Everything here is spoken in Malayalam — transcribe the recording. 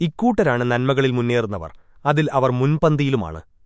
ഇക്കൂട്ടരാണ് നന്മകളിൽ മുന്നേറുന്നവർ. അതിൽ അവർ മുൻപന്തിയിലുമാണ്.